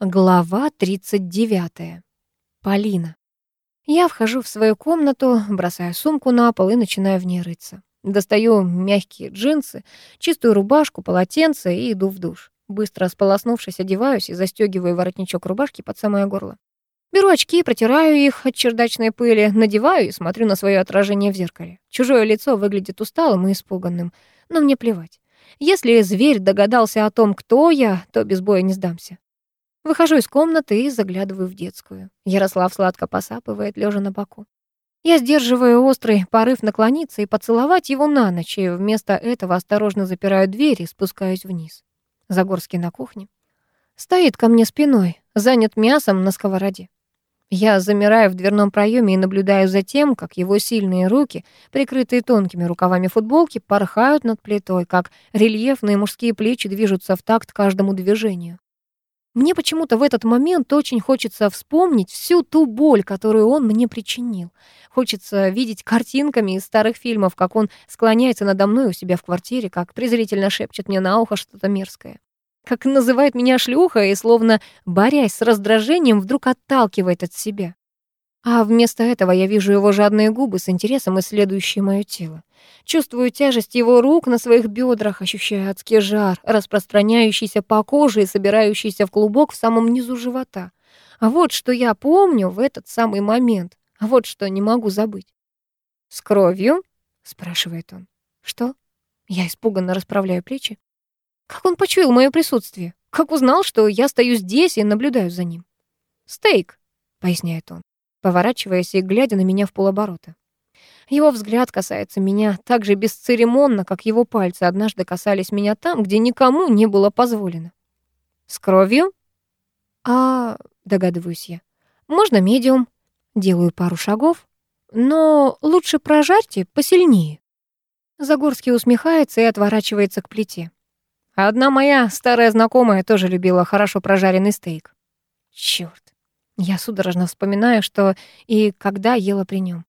Глава 39. Полина. Я вхожу в свою комнату, бросаю сумку на пол и начинаю в ней рыться. Достаю мягкие джинсы, чистую рубашку, полотенце и иду в душ. Быстро сполоснувшись, одеваюсь и застегиваю воротничок рубашки под самое горло. Беру очки, протираю их от чердачной пыли, надеваю и смотрю на свое отражение в зеркале. Чужое лицо выглядит усталым и испуганным, но мне плевать. Если зверь догадался о том, кто я, то без боя не сдамся. Выхожу из комнаты и заглядываю в детскую. Ярослав сладко посапывает, лежа на боку. Я сдерживаю острый порыв наклониться и поцеловать его на ночь, и вместо этого осторожно запираю дверь и спускаюсь вниз. Загорский на кухне. Стоит ко мне спиной, занят мясом на сковороде. Я замираю в дверном проеме и наблюдаю за тем, как его сильные руки, прикрытые тонкими рукавами футболки, порхают над плитой, как рельефные мужские плечи движутся в такт каждому движению. Мне почему-то в этот момент очень хочется вспомнить всю ту боль, которую он мне причинил. Хочется видеть картинками из старых фильмов, как он склоняется надо мной у себя в квартире, как презрительно шепчет мне на ухо что-то мерзкое. Как называет меня шлюха и, словно борясь с раздражением, вдруг отталкивает от себя. А вместо этого я вижу его жадные губы с интересом, исследующие мое тело. Чувствую тяжесть его рук на своих бедрах, ощущаю адский жар, распространяющийся по коже и собирающийся в клубок в самом низу живота. А вот что я помню в этот самый момент, а вот что не могу забыть. «С кровью?» — спрашивает он. «Что?» Я испуганно расправляю плечи. Как он почуял мое присутствие? Как узнал, что я стою здесь и наблюдаю за ним? «Стейк», — поясняет он поворачиваясь и глядя на меня в полоборота. Его взгляд касается меня так же бесцеремонно, как его пальцы однажды касались меня там, где никому не было позволено. «С кровью?» «А...» — догадываюсь я. «Можно медиум?» Делаю пару шагов. «Но лучше прожарьте посильнее». Загорский усмехается и отворачивается к плите. Одна моя старая знакомая тоже любила хорошо прожаренный стейк. Чёрт. Я судорожно вспоминаю, что и когда ела при нем.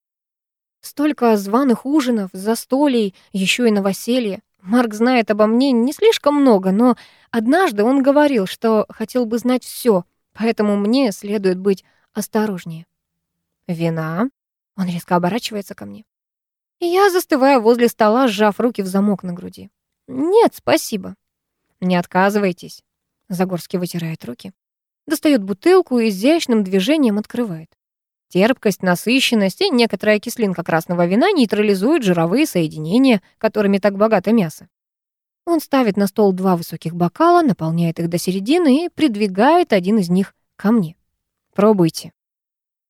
Столько званых ужинов, застолий, еще и новоселье. Марк знает обо мне не слишком много, но однажды он говорил, что хотел бы знать все, поэтому мне следует быть осторожнее. «Вина?» Он резко оборачивается ко мне. И я застываю возле стола, сжав руки в замок на груди. «Нет, спасибо». «Не отказывайтесь». Загорский вытирает руки достает бутылку и изящным движением открывает. Терпкость, насыщенность и некоторая кислинка красного вина нейтрализуют жировые соединения, которыми так богато мясо. Он ставит на стол два высоких бокала, наполняет их до середины и придвигает один из них ко мне. Пробуйте.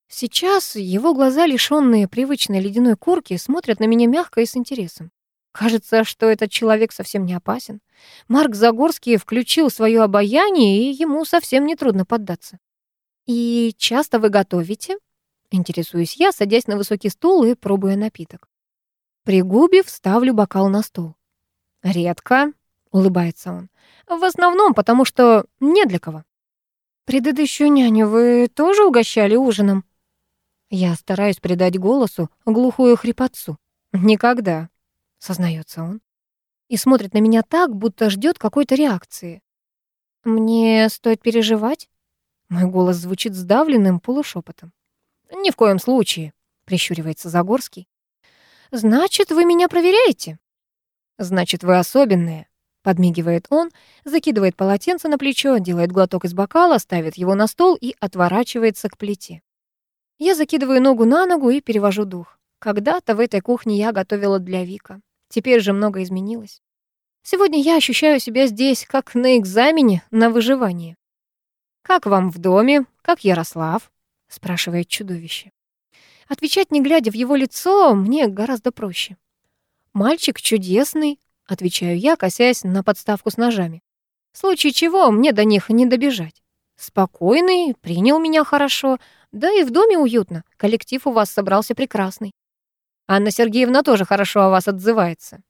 Сейчас его глаза, лишённые привычной ледяной корки, смотрят на меня мягко и с интересом. Кажется, что этот человек совсем не опасен. Марк Загорский включил свое обаяние, и ему совсем не трудно поддаться. «И часто вы готовите?» Интересуюсь я, садясь на высокий стул и пробуя напиток. Пригубив, ставлю бокал на стол. «Редко», — улыбается он. «В основном, потому что не для кого». «Предыдущую няню вы тоже угощали ужином?» Я стараюсь придать голосу глухую хрипотцу. «Никогда», сознается он. И смотрит на меня так, будто ждет какой-то реакции. Мне стоит переживать? Мой голос звучит сдавленным полушепотом. Ни в коем случае, прищуривается Загорский. Значит, вы меня проверяете? Значит, вы особенные, подмигивает он, закидывает полотенце на плечо, делает глоток из бокала, ставит его на стол и отворачивается к плите. Я закидываю ногу на ногу и перевожу дух. Когда-то в этой кухне я готовила для Вика. Теперь же много изменилось. Сегодня я ощущаю себя здесь, как на экзамене на выживание. «Как вам в доме? Как Ярослав?» — спрашивает чудовище. Отвечать, не глядя в его лицо, мне гораздо проще. «Мальчик чудесный», — отвечаю я, косясь на подставку с ножами. В случае чего мне до них не добежать. Спокойный, принял меня хорошо, да и в доме уютно. Коллектив у вас собрался прекрасный. Анна Сергеевна тоже хорошо о вас отзывается.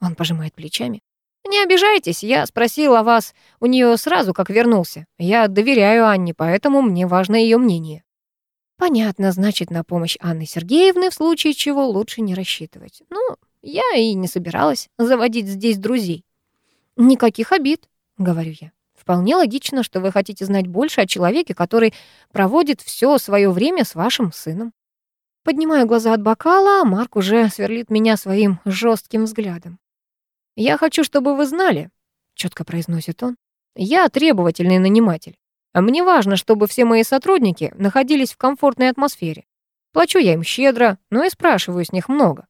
Он пожимает плечами. Не обижайтесь, я спросил о вас у нее сразу, как вернулся. Я доверяю Анне, поэтому мне важно ее мнение. Понятно, значит, на помощь Анны Сергеевны в случае чего лучше не рассчитывать. Ну, я и не собиралась заводить здесь друзей. Никаких обид, говорю я. Вполне логично, что вы хотите знать больше о человеке, который проводит все свое время с вашим сыном. Поднимаю глаза от бокала, а Марк уже сверлит меня своим жестким взглядом. «Я хочу, чтобы вы знали», — четко произносит он, «я требовательный наниматель. Мне важно, чтобы все мои сотрудники находились в комфортной атмосфере. Плачу я им щедро, но и спрашиваю с них много».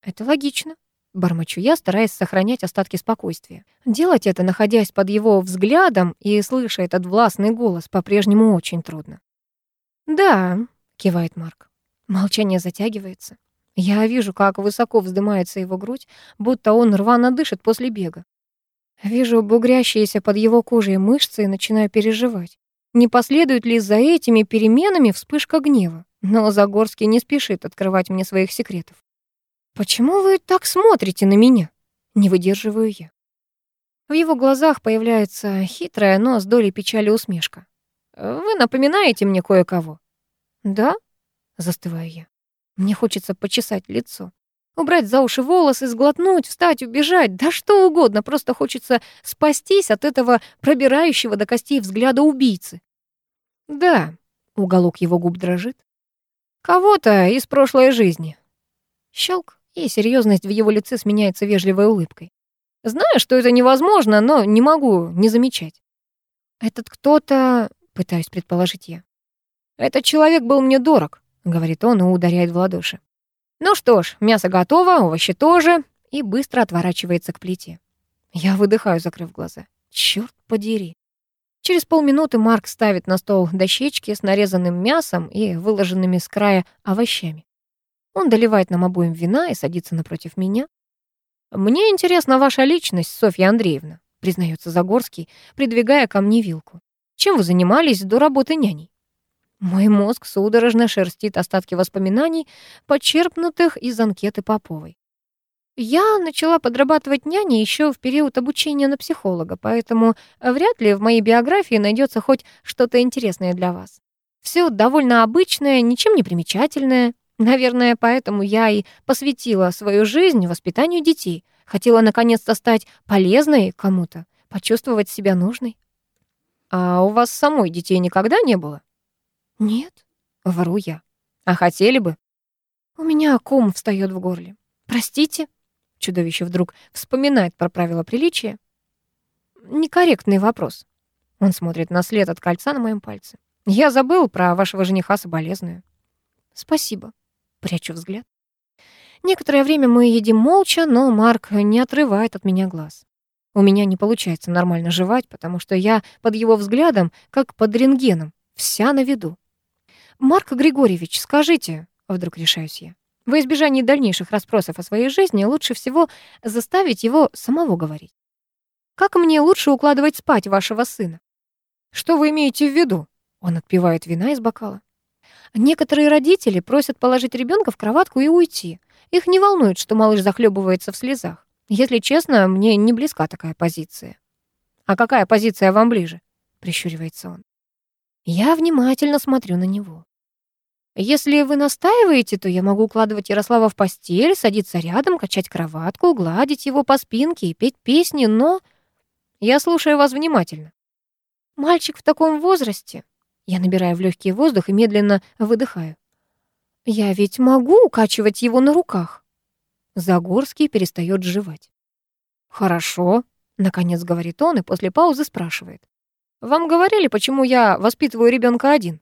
«Это логично», — бормочу я, стараясь сохранять остатки спокойствия. Делать это, находясь под его взглядом и слыша этот властный голос, по-прежнему очень трудно. «Да», — кивает Марк. Молчание затягивается. Я вижу, как высоко вздымается его грудь, будто он рвано дышит после бега. Вижу бугрящиеся под его кожей мышцы и начинаю переживать. Не последует ли за этими переменами вспышка гнева? Но Загорский не спешит открывать мне своих секретов. «Почему вы так смотрите на меня?» Не выдерживаю я. В его глазах появляется хитрая, но с долей печали усмешка. «Вы напоминаете мне кое-кого?» «Да?» — застываю я. Мне хочется почесать лицо. Убрать за уши волосы, сглотнуть, встать, убежать, да что угодно, просто хочется спастись от этого пробирающего до костей взгляда убийцы. Да, уголок его губ дрожит. Кого-то из прошлой жизни. Щелк, и серьезность в его лице сменяется вежливой улыбкой. Знаю, что это невозможно, но не могу не замечать. Этот кто-то, пытаюсь предположить я. Этот человек был мне дорог, говорит он и ударяет в ладоши. Ну что ж, мясо готово, овощи тоже, и быстро отворачивается к плите. Я выдыхаю, закрыв глаза. Черт подери. Через полминуты Марк ставит на стол дощечки с нарезанным мясом и выложенными с края овощами. Он доливает нам обоим вина и садится напротив меня. «Мне интересна ваша личность, Софья Андреевна», признается Загорский, придвигая ко мне вилку. «Чем вы занимались до работы няней?» Мой мозг судорожно шерстит остатки воспоминаний, почерпнутых из анкеты Поповой. Я начала подрабатывать няней еще в период обучения на психолога, поэтому вряд ли в моей биографии найдется хоть что-то интересное для вас. Все довольно обычное, ничем не примечательное. Наверное, поэтому я и посвятила свою жизнь воспитанию детей. Хотела наконец-то стать полезной кому-то, почувствовать себя нужной. А у вас самой детей никогда не было? «Нет», — вру я. «А хотели бы?» У меня ком встает в горле. «Простите?» Чудовище вдруг вспоминает про правила приличия. «Некорректный вопрос». Он смотрит на след от кольца на моем пальце. «Я забыл про вашего жениха соболезную». «Спасибо», — прячу взгляд. Некоторое время мы едим молча, но Марк не отрывает от меня глаз. У меня не получается нормально жевать, потому что я под его взглядом, как под рентгеном, вся на виду. «Марк Григорьевич, скажите», — вдруг решаюсь я, «во избежание дальнейших расспросов о своей жизни лучше всего заставить его самого говорить. Как мне лучше укладывать спать вашего сына?» «Что вы имеете в виду?» Он отпивает вина из бокала. Некоторые родители просят положить ребенка в кроватку и уйти. Их не волнует, что малыш захлебывается в слезах. Если честно, мне не близка такая позиция. «А какая позиция вам ближе?» — прищуривается он. Я внимательно смотрю на него. Если вы настаиваете, то я могу укладывать Ярослава в постель, садиться рядом, качать кроватку, гладить его по спинке и петь песни, но... Я слушаю вас внимательно. Мальчик в таком возрасте... Я набираю в легкий воздух и медленно выдыхаю. Я ведь могу укачивать его на руках. Загорский перестает жевать. Хорошо, наконец говорит он и после паузы спрашивает. Вам говорили, почему я воспитываю ребенка один?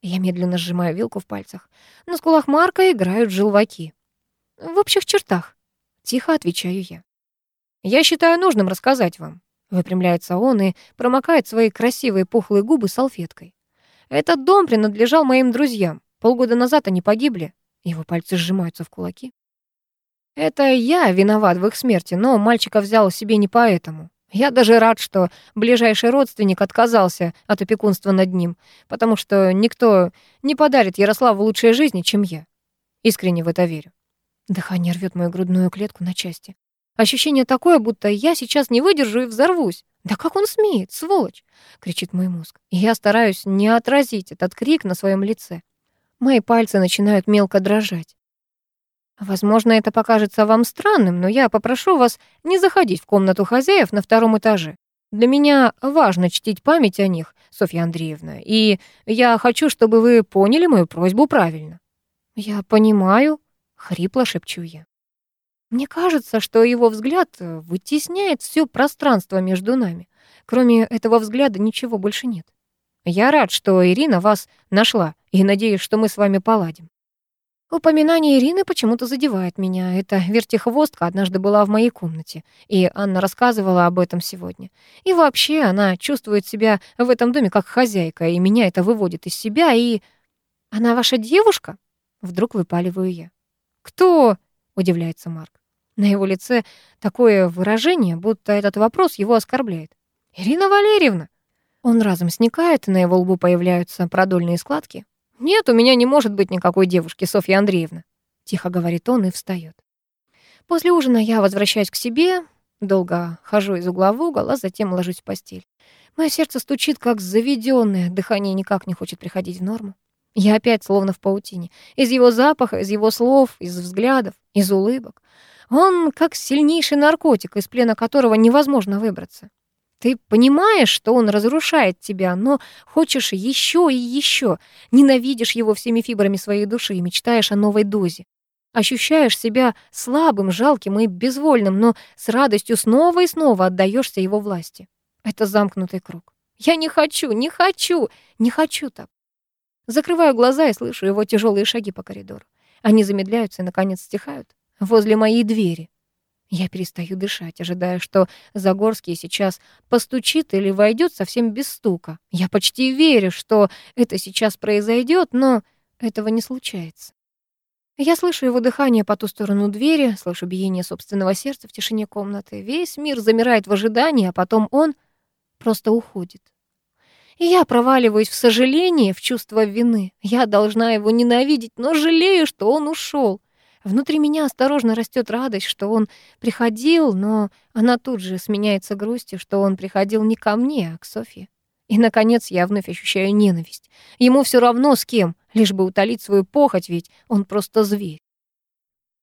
Я медленно сжимаю вилку в пальцах. На скулах Марка играют желваки. В общих чертах. Тихо отвечаю я. Я считаю нужным рассказать вам. Выпрямляется он и промокает свои красивые пухлые губы салфеткой. Этот дом принадлежал моим друзьям. Полгода назад они погибли. Его пальцы сжимаются в кулаки. Это я виноват в их смерти, но мальчика взял себе не поэтому. Я даже рад, что ближайший родственник отказался от опекунства над ним, потому что никто не подарит Ярославу лучшей жизни, чем я. Искренне в это верю. Дыхание рвет мою грудную клетку на части. Ощущение такое, будто я сейчас не выдержу и взорвусь. «Да как он смеет, сволочь!» — кричит мой мозг. И я стараюсь не отразить этот крик на своем лице. Мои пальцы начинают мелко дрожать. Возможно, это покажется вам странным, но я попрошу вас не заходить в комнату хозяев на втором этаже. Для меня важно чтить память о них, Софья Андреевна, и я хочу, чтобы вы поняли мою просьбу правильно». «Я понимаю», — хрипло шепчу я. Мне кажется, что его взгляд вытесняет все пространство между нами. Кроме этого взгляда ничего больше нет. Я рад, что Ирина вас нашла, и надеюсь, что мы с вами поладим. Упоминание Ирины почему-то задевает меня. Эта вертихвостка однажды была в моей комнате, и Анна рассказывала об этом сегодня. И вообще она чувствует себя в этом доме как хозяйка, и меня это выводит из себя, и... «Она ваша девушка?» Вдруг выпаливаю я. «Кто?» — удивляется Марк. На его лице такое выражение, будто этот вопрос его оскорбляет. «Ирина Валерьевна!» Он разом сникает, на его лбу появляются продольные складки. «Нет, у меня не может быть никакой девушки, Софья Андреевна», — тихо говорит он и встает. После ужина я возвращаюсь к себе, долго хожу из угла в угол, а затем ложусь в постель. Мое сердце стучит, как заведенное, дыхание никак не хочет приходить в норму. Я опять словно в паутине. Из его запаха, из его слов, из взглядов, из улыбок. Он как сильнейший наркотик, из плена которого невозможно выбраться. Ты понимаешь, что он разрушает тебя, но хочешь еще и еще, ненавидишь его всеми фибрами своей души и мечтаешь о новой дозе. Ощущаешь себя слабым, жалким и безвольным, но с радостью снова и снова отдаешься его власти. Это замкнутый круг. Я не хочу, не хочу, не хочу так. Закрываю глаза и слышу его тяжелые шаги по коридору. Они замедляются и, наконец, стихают возле моей двери. Я перестаю дышать, ожидая, что Загорский сейчас постучит или войдет совсем без стука. Я почти верю, что это сейчас произойдет, но этого не случается. Я слышу его дыхание по ту сторону двери, слышу биение собственного сердца в тишине комнаты. Весь мир замирает в ожидании, а потом он просто уходит. И я проваливаюсь в сожаление, в чувство вины. Я должна его ненавидеть, но жалею, что он ушел. Внутри меня осторожно растет радость, что он приходил, но она тут же сменяется грустью, что он приходил не ко мне, а к Софье. И, наконец, я вновь ощущаю ненависть. Ему все равно с кем, лишь бы утолить свою похоть, ведь он просто зверь.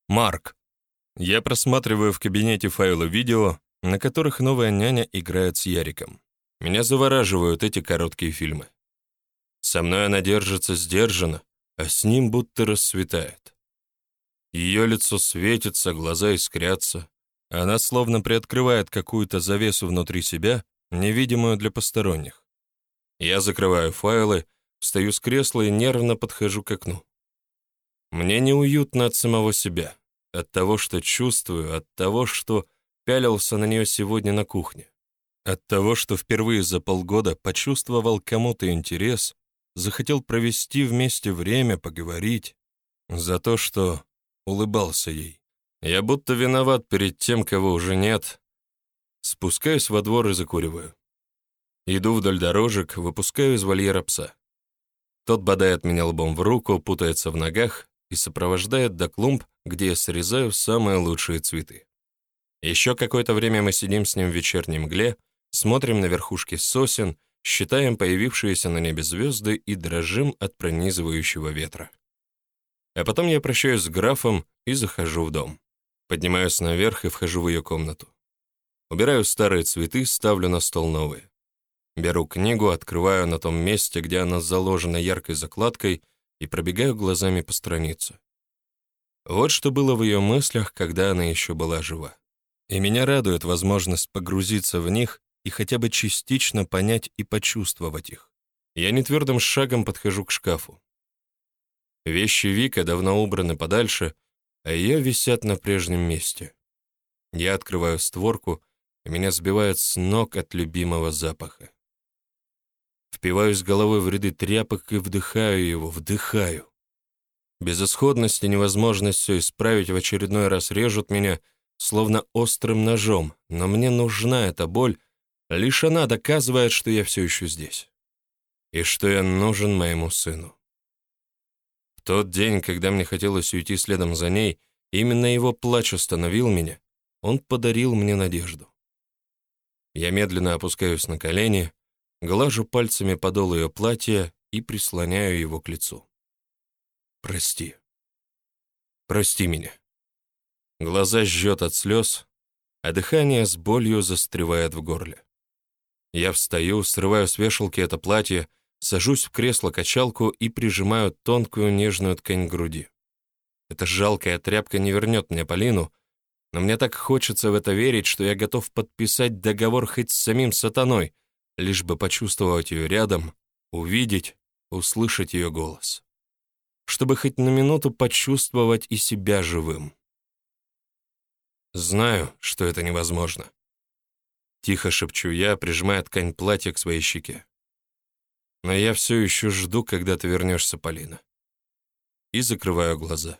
Марк. Я просматриваю в кабинете файлы видео, на которых новая няня играет с Яриком. Меня завораживают эти короткие фильмы. Со мной она держится сдержанно, а с ним будто расцветает. Ее лицо светится, глаза искрятся. Она словно приоткрывает какую-то завесу внутри себя, невидимую для посторонних. Я закрываю файлы, встаю с кресла и нервно подхожу к окну. Мне неуютно от самого себя, от того, что чувствую, от того, что пялился на нее сегодня на кухне, от того, что впервые за полгода почувствовал кому-то интерес, захотел провести вместе время, поговорить, за то, что улыбался ей. Я будто виноват перед тем, кого уже нет. Спускаюсь во двор и закуриваю. Иду вдоль дорожек, выпускаю из вольера пса. Тот бодает меня лбом в руку, путается в ногах и сопровождает до клумб, где я срезаю самые лучшие цветы. Еще какое-то время мы сидим с ним в вечерней мгле, смотрим на верхушки сосен, считаем появившиеся на небе звезды и дрожим от пронизывающего ветра. А потом я прощаюсь с графом и захожу в дом. Поднимаюсь наверх и вхожу в ее комнату. Убираю старые цветы, ставлю на стол новые. Беру книгу, открываю на том месте, где она заложена яркой закладкой, и пробегаю глазами по странице. Вот что было в ее мыслях, когда она еще была жива. И меня радует возможность погрузиться в них и хотя бы частично понять и почувствовать их. Я нетвердым шагом подхожу к шкафу. Вещи Вика давно убраны подальше, а ее висят на прежнем месте. Я открываю створку, и меня сбивает с ног от любимого запаха. Впиваюсь головой в ряды тряпок и вдыхаю его, вдыхаю. Безысходность и невозможность все исправить в очередной раз режут меня, словно острым ножом, но мне нужна эта боль, лишь она доказывает, что я все еще здесь. И что я нужен моему сыну тот день, когда мне хотелось уйти следом за ней, именно его плач остановил меня, он подарил мне надежду. Я медленно опускаюсь на колени, глажу пальцами подол ее платья и прислоняю его к лицу. «Прости. Прости меня». Глаза жжет от слез, а дыхание с болью застревает в горле. Я встаю, срываю с вешалки это платье, сажусь в кресло-качалку и прижимаю тонкую нежную ткань к груди. Эта жалкая тряпка не вернет мне Полину, но мне так хочется в это верить, что я готов подписать договор хоть с самим сатаной, лишь бы почувствовать ее рядом, увидеть, услышать ее голос. Чтобы хоть на минуту почувствовать и себя живым. Знаю, что это невозможно. Тихо шепчу я, прижимая ткань платья к своей щеке. Но я все еще жду, когда ты вернешься, Полина. И закрываю глаза.